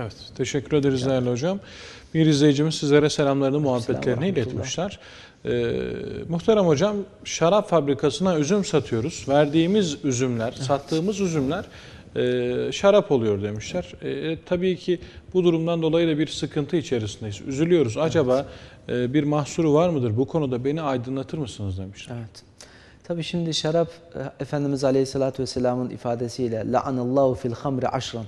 Evet, teşekkür ederiz değerli hocam. Bir izleyicimiz sizlere selamlarını, muhabbetlerini iletmişler. Ee, muhterem hocam, şarap fabrikasına üzüm satıyoruz. Verdiğimiz üzümler, sattığımız üzümler e, şarap oluyor demişler. E, tabii ki bu durumdan dolayı da bir sıkıntı içerisindeyiz. Üzülüyoruz. Acaba e, bir mahsuru var mıdır? Bu konuda beni aydınlatır mısınız demişler. Evet. Tabii şimdi şarap e, Efendimiz Aleyhisselatü Vesselam'ın ifadesiyle la'anallahu fil hamri aşran.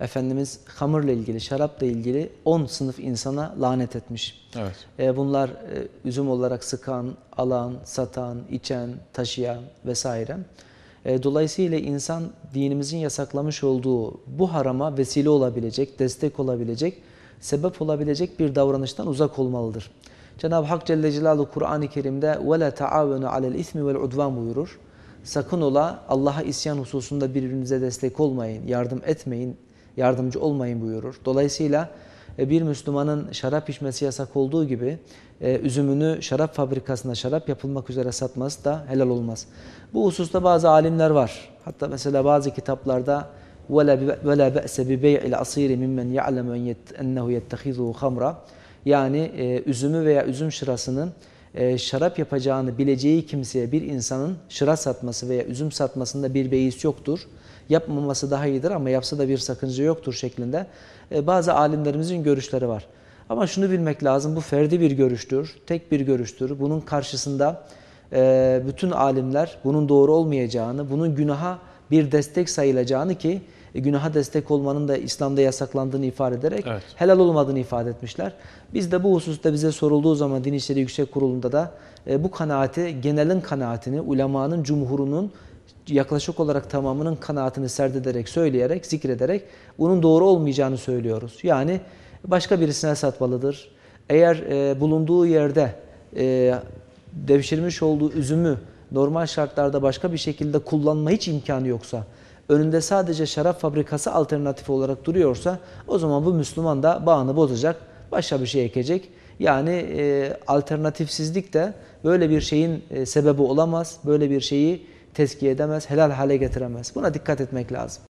Efendimiz hamurla ilgili, şarapla ilgili 10 sınıf insana lanet etmiş. Evet. E, Bunlar e, üzüm olarak sıkan, alan, satan, içen, taşıyan vesaire. E, Dolayısıyla insan dinimizin yasaklamış olduğu bu harama vesile olabilecek, destek olabilecek, sebep olabilecek bir davranıştan uzak olmalıdır. Cenab-ı Hak Celle Celaluhu Kur'an-ı Kerim'de وَلَا تَعَاوَنُوا عَلَى الْاِثْمِ وَالْعُدْوَانِ buyurur. Sakın ola Allah'a isyan hususunda birbirinize destek olmayın, yardım etmeyin, yardımcı olmayın buyurur. Dolayısıyla e, bir Müslümanın şarap içmesi yasak olduğu gibi e, üzümünü şarap fabrikasında şarap yapılmak üzere satması da helal olmaz. Bu hususta bazı alimler var. Hatta mesela bazı kitaplarda وَلَا بَأْسَ بِبَيْعِ الْأَصِيرِ مِمَّنْ يَعْلَمُ اَنَّهُ يَتَّخِذُهُ خَمْرًا Yani e, üzümü veya üzüm şırasının e, şarap yapacağını bileceği kimseye bir insanın şıra satması veya üzüm satmasında bir beis yoktur. Yapmaması daha iyidir ama yapsa da bir sakınca yoktur şeklinde e, bazı alimlerimizin görüşleri var. Ama şunu bilmek lazım, bu ferdi bir görüştür, tek bir görüştür. Bunun karşısında e, bütün alimler bunun doğru olmayacağını, bunun günaha bir destek sayılacağını ki e, günaha destek olmanın da İslam'da yasaklandığını ifade ederek Evet. helal olmadığını ifade etmişler. Biz de bu hususta bize sorulduğu zaman Din İşleri Yüksek Kurulu'nda da bu kanaati, genelin kanaatini, ulemanın, cumhurunun yaklaşık olarak tamamının kanaatini serdederek, söyleyerek, zikrederek bunun doğru olmayacağını söylüyoruz. Yani başka birisine satmalıdır. Eğer e, bulunduğu yerde e, devşirmiş olduğu üzümü normal şartlarda başka bir şekilde kullanma hiç imkanı yoksa, önünde sadece şarap fabrikası alternatifi olarak duruyorsa o zaman bu Müslüman da bağını bozacak, başka bir şey ekecek. Yani e, alternatifsizlik de böyle bir şeyin e, sebebi olamaz, böyle bir şeyi tezkiye edemez, helal hale getiremez. Buna dikkat etmek lazım.